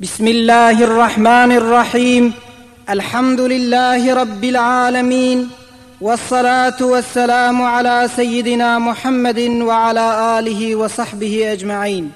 بسم الله الرحمن الرحيم الحمد لله رب العالمين والصلاه والسلام على سيدنا محمد وعلى اله وصحبه اجمعين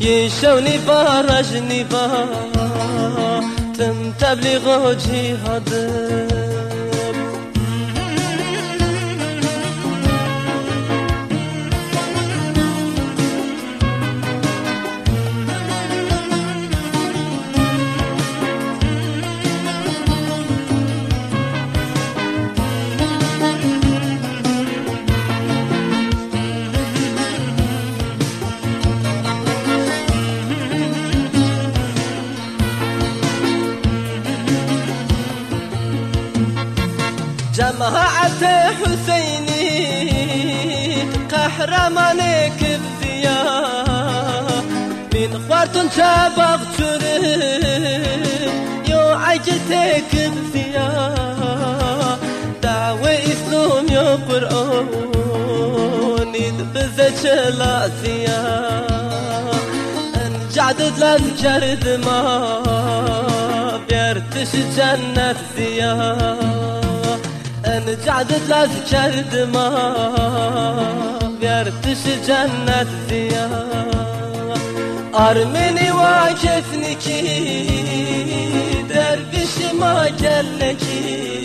يشو نبا رجنبا تم تبلغ جهادك دمعة حسيني قهرمانك بذيا من خوارت شابغ تري يو عجتك بذيا دعوة إسلام يو قرآن يدبزك لأسيا انجعدد لنجرد ما بيرتش جنة زيار Seni cadetler kerdim ah Yer dışı cennet diye Armeni vaketniki Dervişim akelleki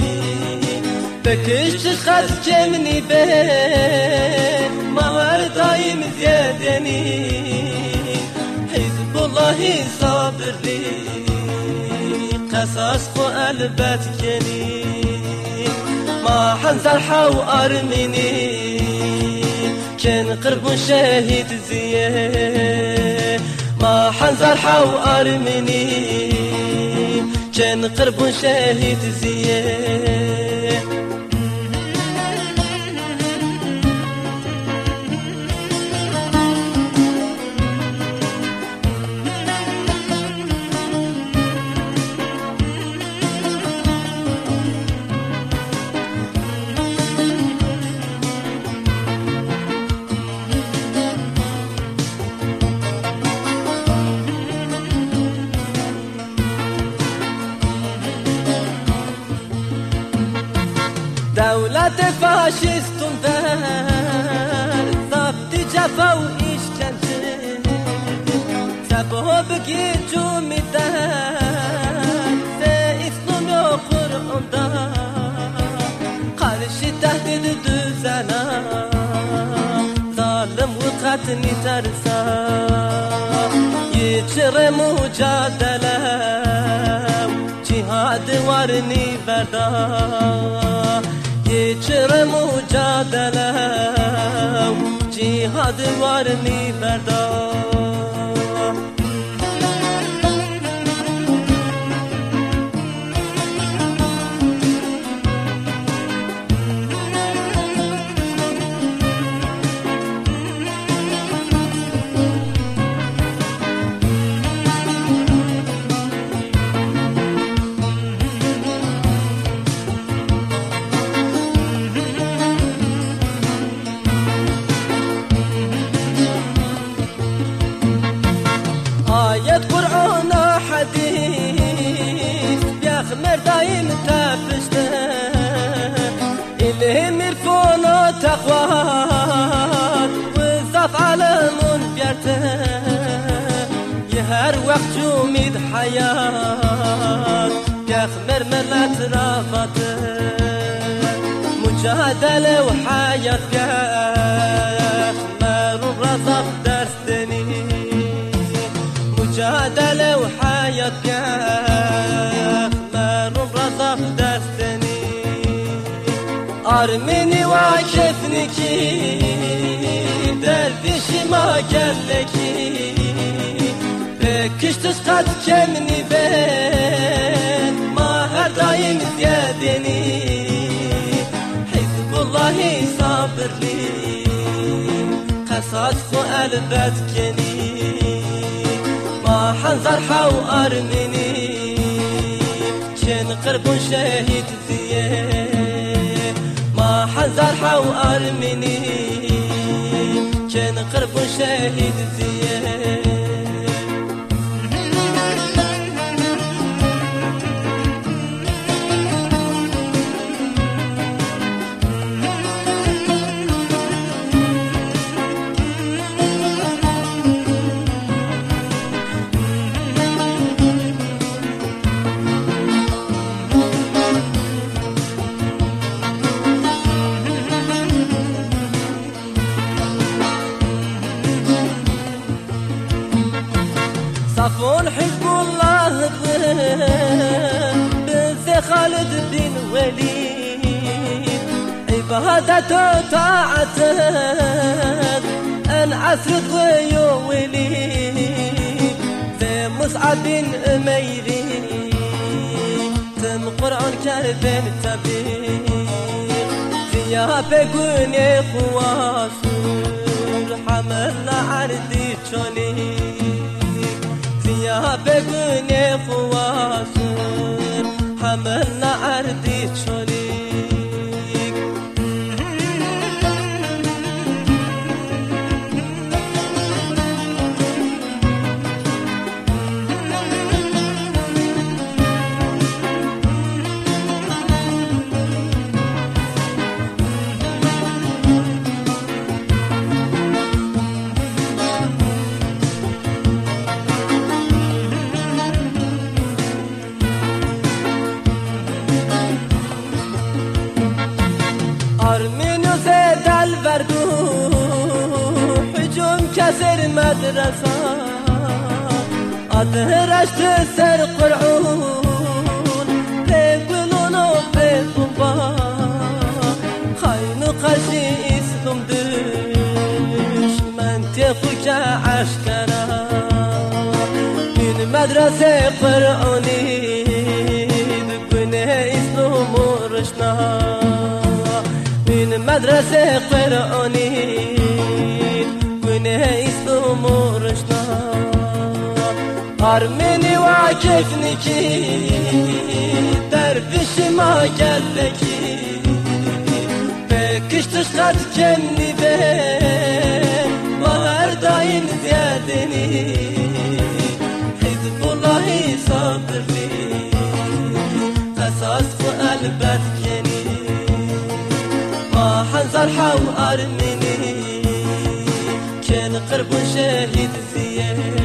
Bekişçi xat kemni ben Maver daim ziyedeni Hizbullah sabirli Kasas bu elbet gelin ما حنزل أرميني. كان قرب شاهد زيان ما حنزل حاو أرميني. كان قرب شاهد زيان Devlet faşistundan Zapti cefa ve işkence Sebep ki cumiden Se İslam Kur'an'da Karşı tehdit düzene Zalim ve katni tersa Yiçire mücadelem Cihad varni berdam چرا مجادله جهاد وار می بردار آية قرآن حديث. بيخمر دايم تفشته إلهم عرفون وتقوات وزاف عالمون بيرته يهر وقت جميد حياة يا بيخمر ملت رافته مجادلة وحياة mücadele ve hayat yaklarım razak dersini Armeni ve kefniki derdişima kelleki Pekiştiz kat kemni ben ma her daim ziyadeni Hizbullahi sabırli kasas bu elbet kenin راح زرحة وأرمني كان قرب شهيد ثياب ما حزرحة وأرمني كان قرب شهيد ثياب عادته طاعتك. انعثر ضيولي في مصعب اميري تم قرعن كرب تبي ثيابك ونقوافي Hücum keser medresa Adı reştü ser Kur'un Peykulunu peykuba Haynu karşı İslam düşmen Tekuca aşkara Min medrese Kur'uni Düküne İslam'ı rışna من مدرسة قرآني Armeni va kefniki Dervişima gelbeki Bekiştiş kat kendi be Maher daim ziyadeni Hizbullahi sadrli Esas bu elbet yeni. Mahan zarhav Armeni Ken kırbun şehid ziyer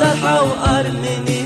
قرب شهيد